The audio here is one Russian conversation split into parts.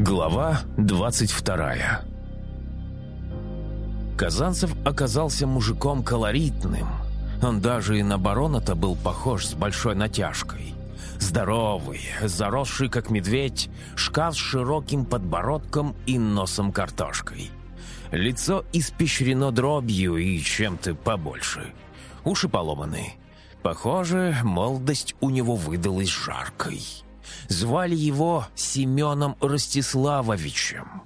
Глава 22 Казанцев оказался мужиком колоритным. Он даже и на барона-то был похож с большой натяжкой. Здоровый, заросший как медведь, шкаф с широким подбородком и носом картошкой. Лицо испещрено дробью и чем-то побольше. Уши поломаны. Похоже, молодость у него выдалась жаркой. Звали его Семеном Ростиславовичем.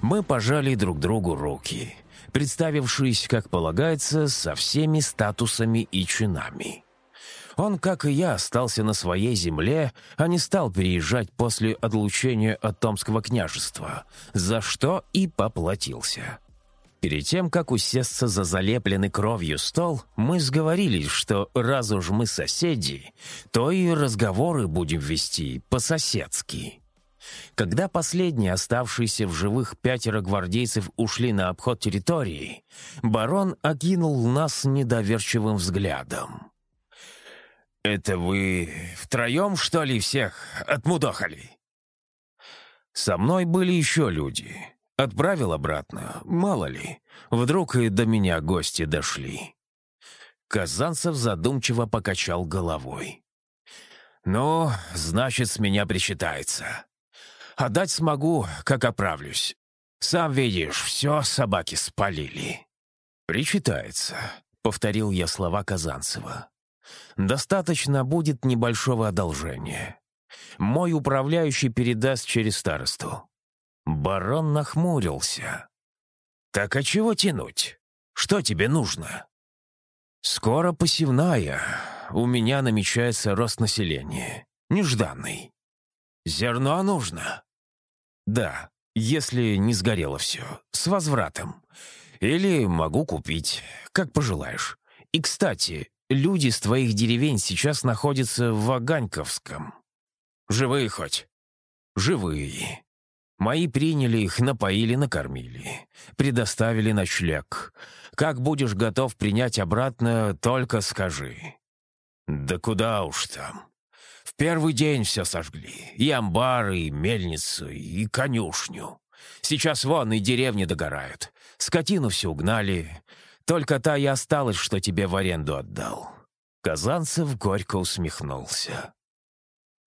Мы пожали друг другу руки, представившись, как полагается, со всеми статусами и чинами. Он, как и я, остался на своей земле, а не стал переезжать после отлучения от Томского княжества, за что и поплатился. Перед тем, как усесться за залепленный кровью стол, мы сговорились, что раз уж мы соседи, то и разговоры будем вести по-соседски. Когда последние оставшиеся в живых пятеро гвардейцев ушли на обход территории, барон окинул нас недоверчивым взглядом. «Это вы втроем, что ли, всех отмудохали?» Со мной были еще люди, Отправил обратно, мало ли, вдруг и до меня гости дошли. Казанцев задумчиво покачал головой. «Ну, значит, с меня причитается. Отдать смогу, как оправлюсь. Сам видишь, все собаки спалили». «Причитается», — повторил я слова Казанцева. «Достаточно будет небольшого одолжения. Мой управляющий передаст через старосту. Барон нахмурился. «Так а чего тянуть? Что тебе нужно?» «Скоро посевная. У меня намечается рост населения. Нежданный. Зерно нужно?» «Да, если не сгорело все. С возвратом. Или могу купить, как пожелаешь. И, кстати, люди с твоих деревень сейчас находятся в Ваганьковском. Живые хоть?» «Живые. Мои приняли их, напоили, накормили. Предоставили ночлег. Как будешь готов принять обратно, только скажи». «Да куда уж там. В первый день все сожгли. И амбары, и мельницу, и конюшню. Сейчас вон и деревни догорают. Скотину все угнали. Только та и осталась, что тебе в аренду отдал». Казанцев горько усмехнулся.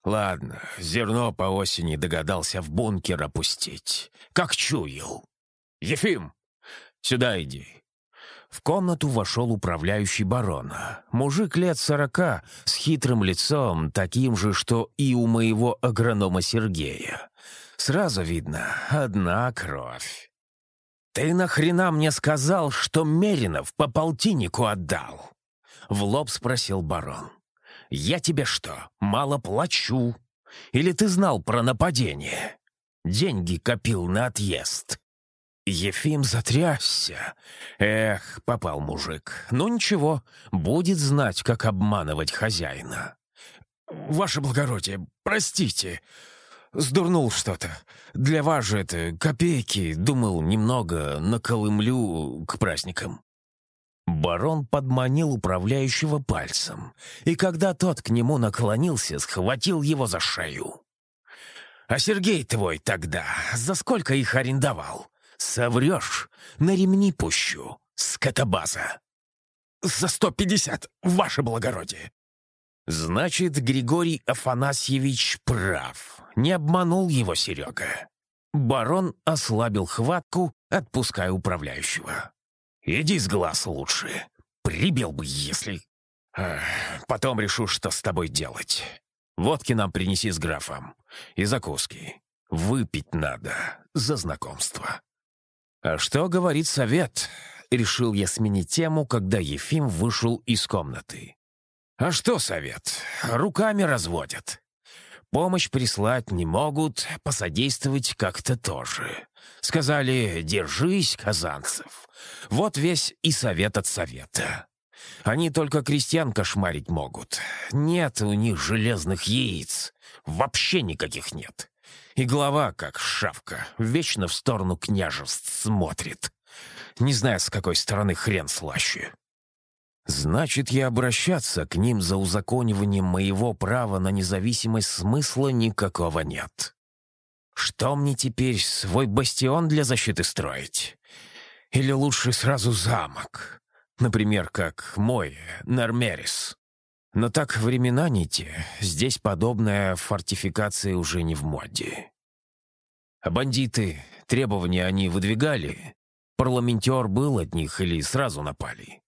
Ладно, зерно по осени догадался в бункер опустить. Как чуял. «Ефим, сюда иди». В комнату вошел управляющий барона. Мужик лет сорока, с хитрым лицом, таким же, что и у моего агронома Сергея. Сразу видно, одна кровь. «Ты нахрена мне сказал, что Меринов по полтиннику отдал?» В лоб спросил барон. «Я тебе что, мало плачу? Или ты знал про нападение? Деньги копил на отъезд». Ефим затрясся. Эх, попал мужик. Ну ничего, будет знать, как обманывать хозяина. «Ваше благородие, простите, сдурнул что-то. Для вас же это копейки, думал, немного наколымлю к праздникам». Барон подманил управляющего пальцем, и когда тот к нему наклонился, схватил его за шею. «А Сергей твой тогда за сколько их арендовал? Соврешь, на ремни пущу, скотобаза!» «За сто пятьдесят, ваше благородие!» «Значит, Григорий Афанасьевич прав. Не обманул его Серега». Барон ослабил хватку, отпуская управляющего. Иди с глаз лучше. Прибил бы, если... потом решу, что с тобой делать. Водки нам принеси с графом. И закуски. Выпить надо за знакомство. А что говорит совет? Решил я сменить тему, когда Ефим вышел из комнаты. А что совет? Руками разводят. Помощь прислать не могут, посодействовать как-то тоже. Сказали, держись, Казанцев. Вот весь и совет от совета. Они только крестьян кошмарить могут. Нет у них железных яиц. Вообще никаких нет. И глава, как шавка, вечно в сторону княжеств смотрит. Не знаю, с какой стороны хрен слаще. Значит, я обращаться к ним за узакониванием моего права на независимость смысла никакого нет. Что мне теперь, свой бастион для защиты строить? Или лучше сразу замок? Например, как мой, Нормерис. Но так времена не те. Здесь подобная фортификация уже не в моде. А бандиты, требования они выдвигали? Парламентер был от них или сразу напали?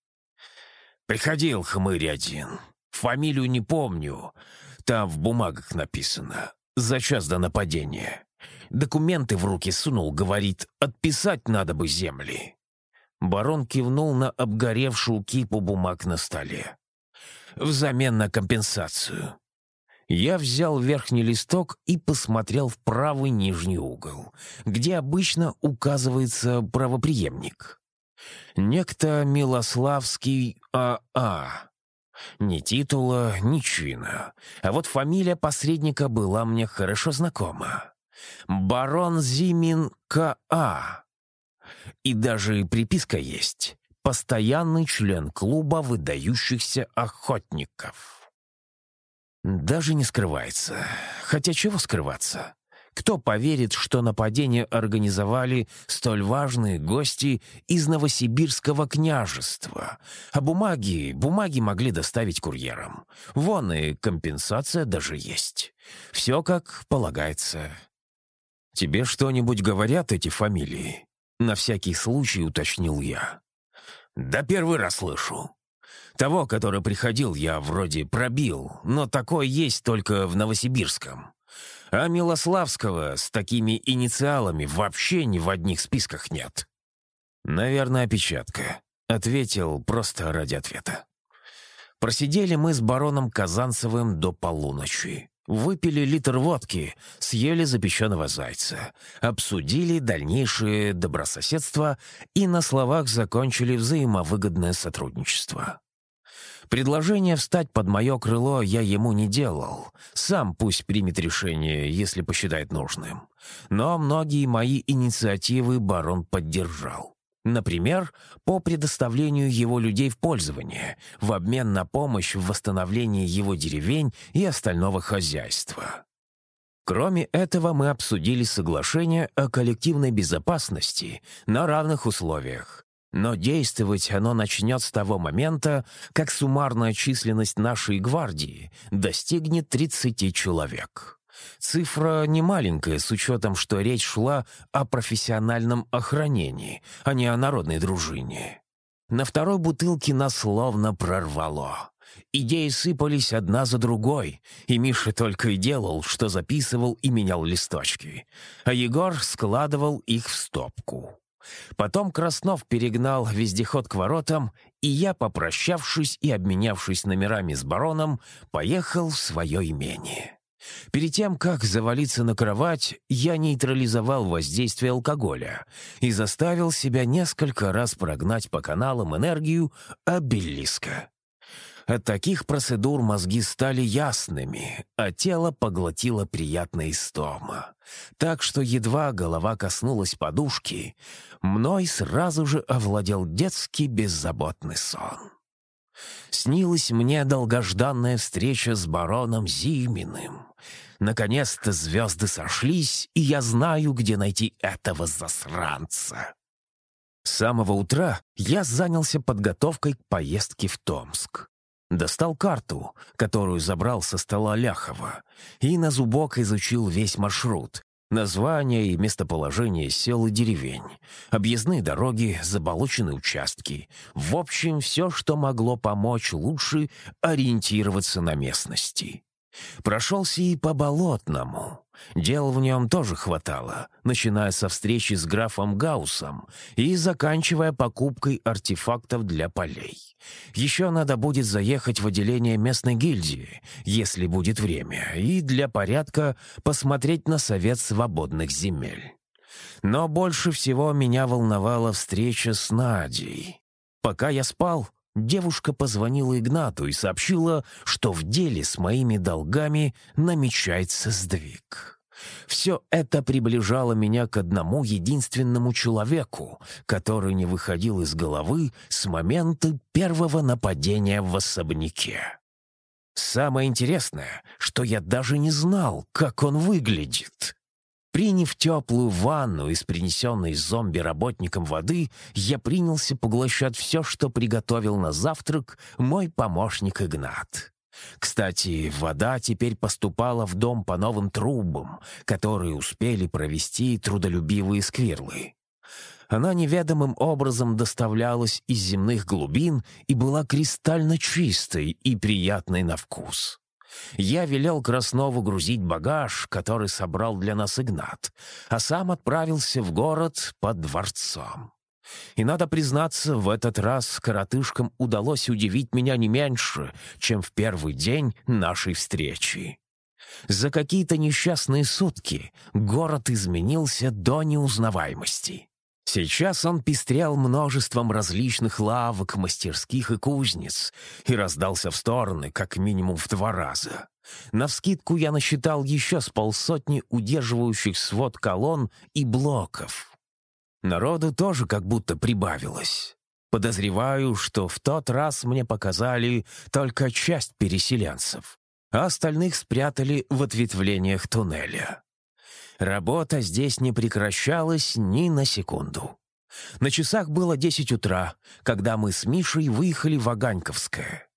Приходил хмырь один. Фамилию не помню. Там в бумагах написано. За час до нападения. Документы в руки сунул, говорит, отписать надо бы земли. Барон кивнул на обгоревшую кипу бумаг на столе. Взамен на компенсацию. Я взял верхний листок и посмотрел в правый нижний угол, где обычно указывается правоприемник. Некто Милославский А.А. Ни титула, ни чина. А вот фамилия посредника была мне хорошо знакома. Барон Зимин К.А. И даже приписка есть. Постоянный член клуба выдающихся охотников. Даже не скрывается. Хотя чего скрываться? Кто поверит, что нападение организовали столь важные гости из Новосибирского княжества? А бумаги, бумаги могли доставить курьерам. Вон и компенсация даже есть. Все как полагается. «Тебе что-нибудь говорят эти фамилии?» На всякий случай уточнил я. «Да первый раз слышу. Того, который приходил, я вроде пробил, но такой есть только в Новосибирском. А Милославского с такими инициалами вообще ни в одних списках нет». «Наверное, опечатка», — ответил просто ради ответа. Просидели мы с бароном Казанцевым до полуночи. Выпили литр водки, съели запеченного зайца, обсудили дальнейшее добрососедство и на словах закончили взаимовыгодное сотрудничество. Предложение встать под мое крыло я ему не делал. Сам пусть примет решение, если посчитает нужным. Но многие мои инициативы барон поддержал. Например, по предоставлению его людей в пользование, в обмен на помощь в восстановлении его деревень и остального хозяйства. Кроме этого, мы обсудили соглашение о коллективной безопасности на равных условиях. Но действовать оно начнет с того момента, как суммарная численность нашей гвардии достигнет 30 человек. Цифра не маленькая, с учетом, что речь шла о профессиональном охранении, а не о народной дружине. На второй бутылке нас словно прорвало. Идеи сыпались одна за другой, и Миша только и делал, что записывал и менял листочки, а Егор складывал их в стопку. Потом Краснов перегнал вездеход к воротам, и я, попрощавшись и обменявшись номерами с бароном, поехал в свое имение. Перед тем, как завалиться на кровать, я нейтрализовал воздействие алкоголя и заставил себя несколько раз прогнать по каналам энергию обелиска. От таких процедур мозги стали ясными, а тело поглотило приятная истома. Так что едва голова коснулась подушки, мной сразу же овладел детский беззаботный сон. Снилась мне долгожданная встреча с бароном Зиминым. Наконец-то звезды сошлись, и я знаю, где найти этого засранца. С самого утра я занялся подготовкой к поездке в Томск. Достал карту, которую забрал со стола Ляхова, и на зубок изучил весь маршрут, Названия и местоположение сел и деревень, объездные дороги, заболоченные участки. В общем, все, что могло помочь лучше ориентироваться на местности. Прошелся и по Болотному. Дел в нем тоже хватало, начиная со встречи с графом Гаусом и заканчивая покупкой артефактов для полей. Еще надо будет заехать в отделение местной гильдии, если будет время, и для порядка посмотреть на Совет свободных земель. Но больше всего меня волновала встреча с Надей. Пока я спал, девушка позвонила Игнату и сообщила, что в деле с моими долгами намечается сдвиг. Все это приближало меня к одному единственному человеку, который не выходил из головы с момента первого нападения в особняке. Самое интересное, что я даже не знал, как он выглядит. Приняв теплую ванну из принесенной зомби-работником воды, я принялся поглощать все, что приготовил на завтрак мой помощник Игнат. Кстати, вода теперь поступала в дом по новым трубам, которые успели провести трудолюбивые сквирлы. Она неведомым образом доставлялась из земных глубин и была кристально чистой и приятной на вкус. Я велел Краснову грузить багаж, который собрал для нас Игнат, а сам отправился в город под дворцом. И, надо признаться, в этот раз коротышкам удалось удивить меня не меньше, чем в первый день нашей встречи. За какие-то несчастные сутки город изменился до неузнаваемости. Сейчас он пестрял множеством различных лавок, мастерских и кузнец и раздался в стороны как минимум в два раза. Навскидку я насчитал еще с полсотни удерживающих свод колонн и блоков. Народу тоже как будто прибавилось. Подозреваю, что в тот раз мне показали только часть переселенцев, а остальных спрятали в ответвлениях туннеля. Работа здесь не прекращалась ни на секунду. На часах было десять утра, когда мы с Мишей выехали в Аганьковское.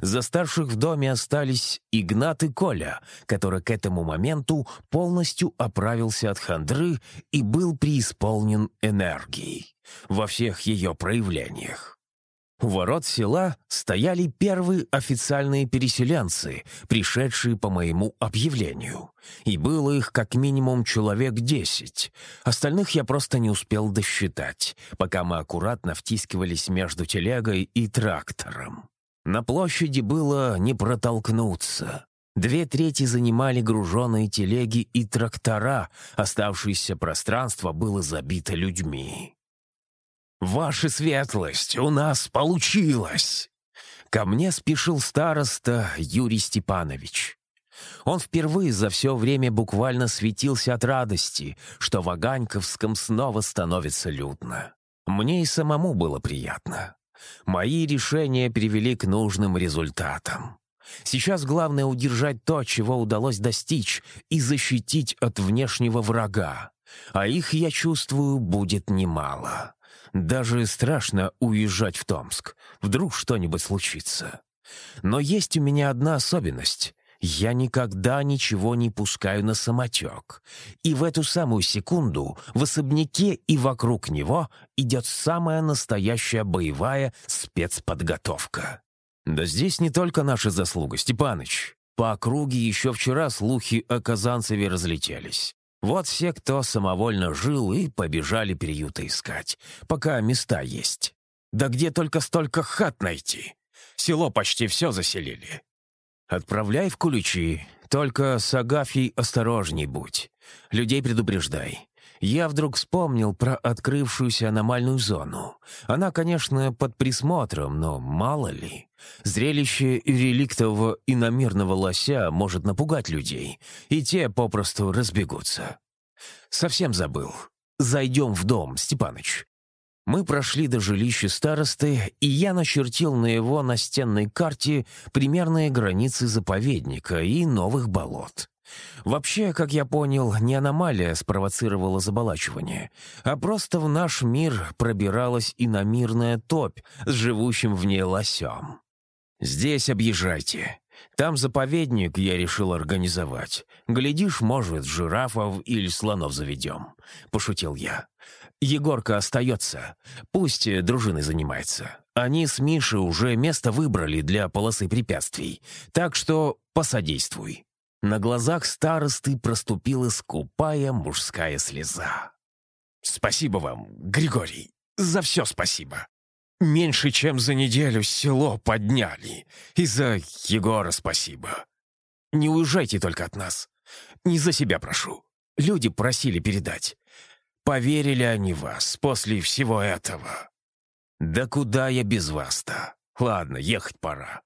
За старших в доме остались Игнат и Коля, который к этому моменту полностью оправился от хандры и был преисполнен энергией во всех ее проявлениях. У ворот села стояли первые официальные переселенцы, пришедшие по моему объявлению. И было их как минимум человек десять. Остальных я просто не успел досчитать, пока мы аккуратно втискивались между телегой и трактором. На площади было не протолкнуться. Две трети занимали груженные телеги и трактора, оставшееся пространство было забито людьми. «Ваша светлость, у нас получилось!» Ко мне спешил староста Юрий Степанович. Он впервые за все время буквально светился от радости, что в Аганьковском снова становится людно. Мне и самому было приятно. Мои решения привели к нужным результатам. Сейчас главное удержать то, чего удалось достичь, и защитить от внешнего врага. А их, я чувствую, будет немало. Даже страшно уезжать в Томск. Вдруг что-нибудь случится. Но есть у меня одна особенность. Я никогда ничего не пускаю на самотек. И в эту самую секунду в особняке и вокруг него идет самая настоящая боевая спецподготовка. Да здесь не только наша заслуга, Степаныч. По округе еще вчера слухи о Казанцеве разлетелись. Вот все, кто самовольно жил, и побежали приюта искать, пока места есть. Да где только столько хат найти? Село почти все заселили. Отправляй в Куличи, только с Агафьей осторожней будь. Людей предупреждай. Я вдруг вспомнил про открывшуюся аномальную зону. Она, конечно, под присмотром, но мало ли. Зрелище реликтового иномирного лося может напугать людей, и те попросту разбегутся. Совсем забыл. Зайдем в дом, Степаныч. Мы прошли до жилища старосты, и я начертил на его настенной карте примерные границы заповедника и новых болот. Вообще, как я понял, не аномалия спровоцировала заболачивание, а просто в наш мир пробиралась иномирная топь с живущим в ней лосем. «Здесь объезжайте. Там заповедник я решил организовать. Глядишь, может, жирафов или слонов заведем», — пошутил я. «Егорка остается. Пусть дружиной занимается. Они с Мишей уже место выбрали для полосы препятствий, так что посодействуй». На глазах старосты проступила скупая мужская слеза. «Спасибо вам, Григорий, за все спасибо. Меньше чем за неделю село подняли. И за Егора спасибо. Не уезжайте только от нас. Не за себя прошу. Люди просили передать. Поверили они вас после всего этого. Да куда я без вас-то? Ладно, ехать пора.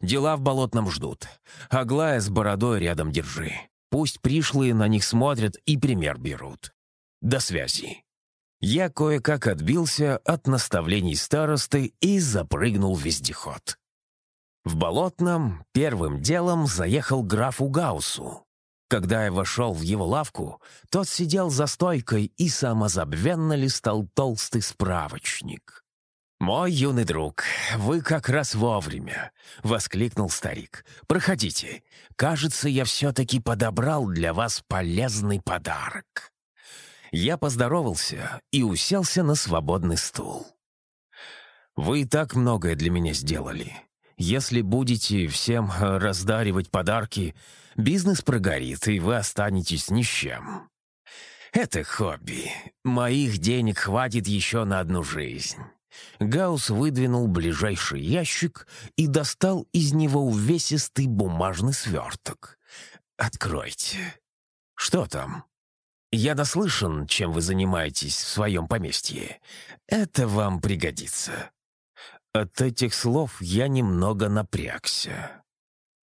Дела в болотном ждут. Аглая с бородой рядом держи. Пусть пришлые на них смотрят и пример берут. До связи. Я кое-как отбился от наставлений старосты и запрыгнул в вездеход. В Болотном первым делом заехал графу Гаусу. Когда я вошел в его лавку, тот сидел за стойкой и самозабвенно листал толстый справочник. «Мой юный друг, вы как раз вовремя!» — воскликнул старик. «Проходите. Кажется, я все-таки подобрал для вас полезный подарок». Я поздоровался и уселся на свободный стул. «Вы и так многое для меня сделали. Если будете всем раздаривать подарки, бизнес прогорит, и вы останетесь ни с чем. Это хобби. Моих денег хватит еще на одну жизнь». Гаус выдвинул ближайший ящик и достал из него увесистый бумажный сверток. «Откройте. Что там?» «Я наслышан, чем вы занимаетесь в своем поместье. Это вам пригодится». От этих слов я немного напрягся.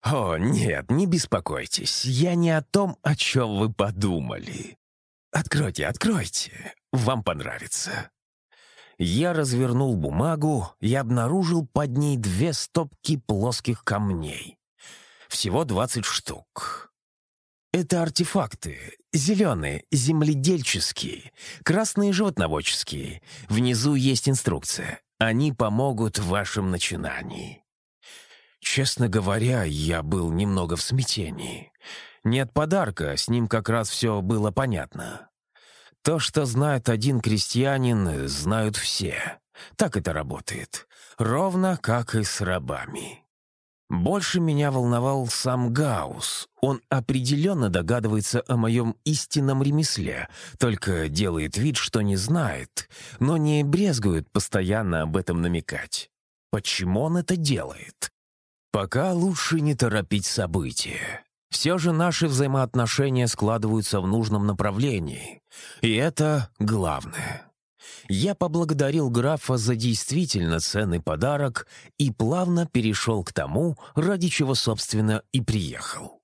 «О, нет, не беспокойтесь, я не о том, о чем вы подумали. Откройте, откройте, вам понравится». Я развернул бумагу и обнаружил под ней две стопки плоских камней. Всего двадцать штук. Это артефакты. Зеленые, земледельческие, красные животноводческие. Внизу есть инструкция. Они помогут в вашем начинании. Честно говоря, я был немного в смятении. Нет подарка, с ним как раз все было понятно. То, что знает один крестьянин, знают все. Так это работает. Ровно как и с рабами. Больше меня волновал сам Гаус. Он определенно догадывается о моем истинном ремесле, только делает вид, что не знает, но не брезгует постоянно об этом намекать. Почему он это делает? Пока лучше не торопить события. Все же наши взаимоотношения складываются в нужном направлении. И это главное. Я поблагодарил графа за действительно ценный подарок и плавно перешел к тому, ради чего, собственно, и приехал.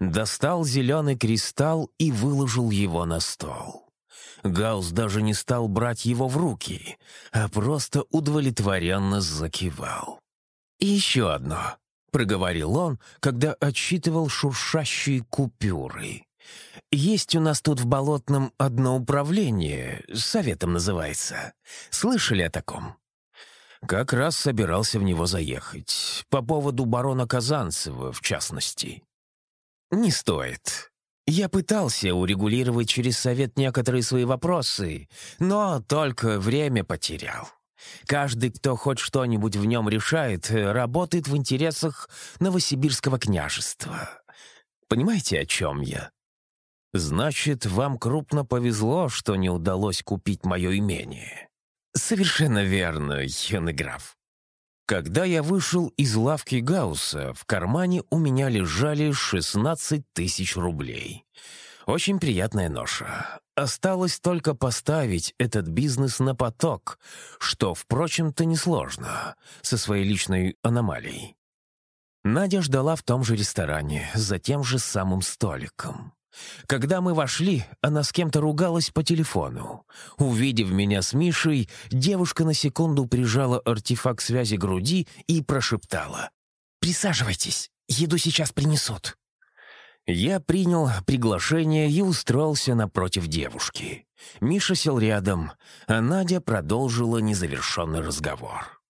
Достал зеленый кристалл и выложил его на стол. Гаус даже не стал брать его в руки, а просто удовлетворенно закивал. «И еще одно», — проговорил он, когда отсчитывал шуршащие купюры. «Есть у нас тут в Болотном одно управление, советом называется. Слышали о таком?» Как раз собирался в него заехать. По поводу барона Казанцева, в частности. «Не стоит. Я пытался урегулировать через совет некоторые свои вопросы, но только время потерял. Каждый, кто хоть что-нибудь в нем решает, работает в интересах Новосибирского княжества. Понимаете, о чем я? Значит, вам крупно повезло, что не удалось купить мое имение. Совершенно верно, юный граф. Когда я вышел из лавки Гаусса, в кармане у меня лежали 16 тысяч рублей. Очень приятная ноша. Осталось только поставить этот бизнес на поток, что, впрочем-то, несложно, со своей личной аномалией. Надя ждала в том же ресторане, за тем же самым столиком. Когда мы вошли, она с кем-то ругалась по телефону. Увидев меня с Мишей, девушка на секунду прижала артефакт связи груди и прошептала. «Присаживайтесь, еду сейчас принесут». Я принял приглашение и устроился напротив девушки. Миша сел рядом, а Надя продолжила незавершенный разговор.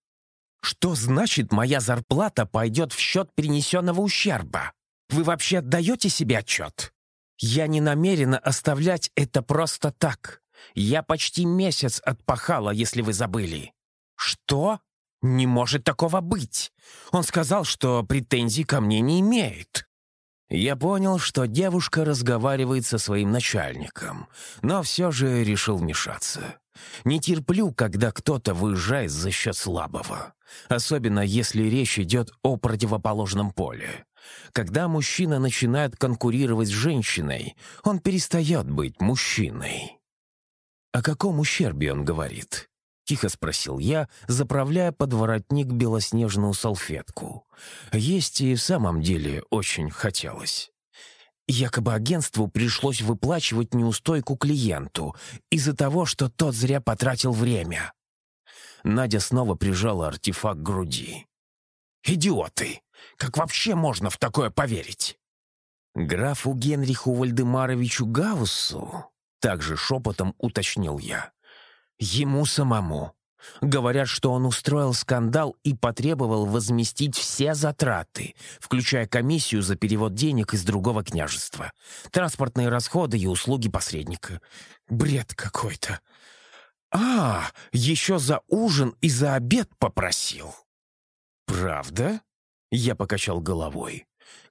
«Что значит, моя зарплата пойдет в счет перенесенного ущерба? Вы вообще отдаете себе отчет? Я не намерена оставлять это просто так. Я почти месяц отпахала, если вы забыли». «Что? Не может такого быть. Он сказал, что претензий ко мне не имеет». Я понял, что девушка разговаривает со своим начальником, но все же решил вмешаться. Не терплю, когда кто-то выезжает за счет слабого, особенно если речь идет о противоположном поле. Когда мужчина начинает конкурировать с женщиной, он перестает быть мужчиной. О каком ущербе он говорит? Тихо спросил я, заправляя под воротник белоснежную салфетку. Есть и в самом деле очень хотелось. Якобы агентству пришлось выплачивать неустойку клиенту из-за того, что тот зря потратил время. Надя снова прижала артефакт к груди. «Идиоты! Как вообще можно в такое поверить?» Графу Генриху Вальдемаровичу Гауссу, также шепотом уточнил я. Ему самому. Говорят, что он устроил скандал и потребовал возместить все затраты, включая комиссию за перевод денег из другого княжества, транспортные расходы и услуги посредника. Бред какой-то. А, еще за ужин и за обед попросил. Правда? Я покачал головой.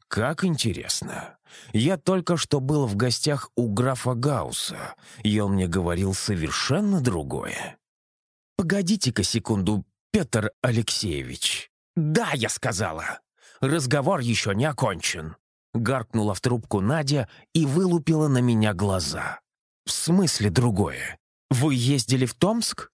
Как интересно. Я только что был в гостях у графа Гаусса, и он мне говорил совершенно другое. «Погодите-ка секунду, Петр Алексеевич». «Да, я сказала. Разговор еще не окончен». Гаркнула в трубку Надя и вылупила на меня глаза. «В смысле другое? Вы ездили в Томск?»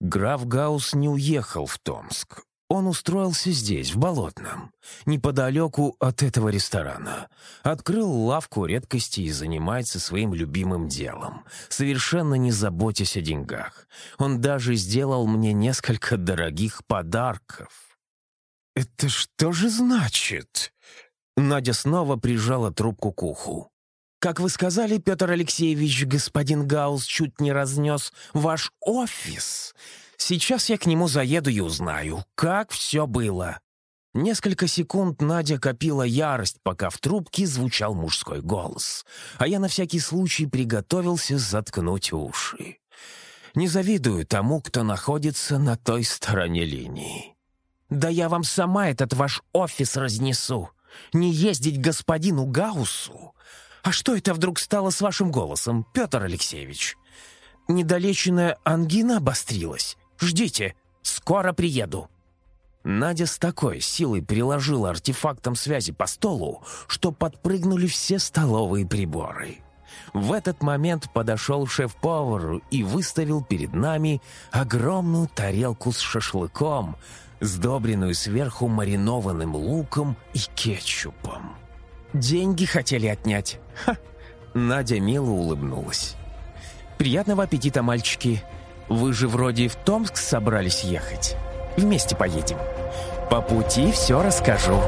Граф Гаус не уехал в Томск. Он устроился здесь, в Болотном, неподалеку от этого ресторана. Открыл лавку редкостей и занимается своим любимым делом, совершенно не заботясь о деньгах. Он даже сделал мне несколько дорогих подарков. «Это что же значит?» Надя снова прижала трубку к уху. «Как вы сказали, Петр Алексеевич, господин Гаус чуть не разнес ваш офис. Сейчас я к нему заеду и узнаю, как все было». Несколько секунд Надя копила ярость, пока в трубке звучал мужской голос, а я на всякий случай приготовился заткнуть уши. Не завидую тому, кто находится на той стороне линии. «Да я вам сама этот ваш офис разнесу. Не ездить господину Гаусу. А что это вдруг стало с вашим голосом, Петр Алексеевич? Недолеченная ангина обострилась? Ждите, скоро приеду». Надя с такой силой приложила артефактом связи по столу, что подпрыгнули все столовые приборы. В этот момент подошел шеф-повар и выставил перед нами огромную тарелку с шашлыком, сдобренную сверху маринованным луком и кетчупом. «Деньги хотели отнять». Ха! Надя мило улыбнулась. «Приятного аппетита, мальчики. Вы же вроде в Томск собрались ехать. Вместе поедем. По пути все расскажу».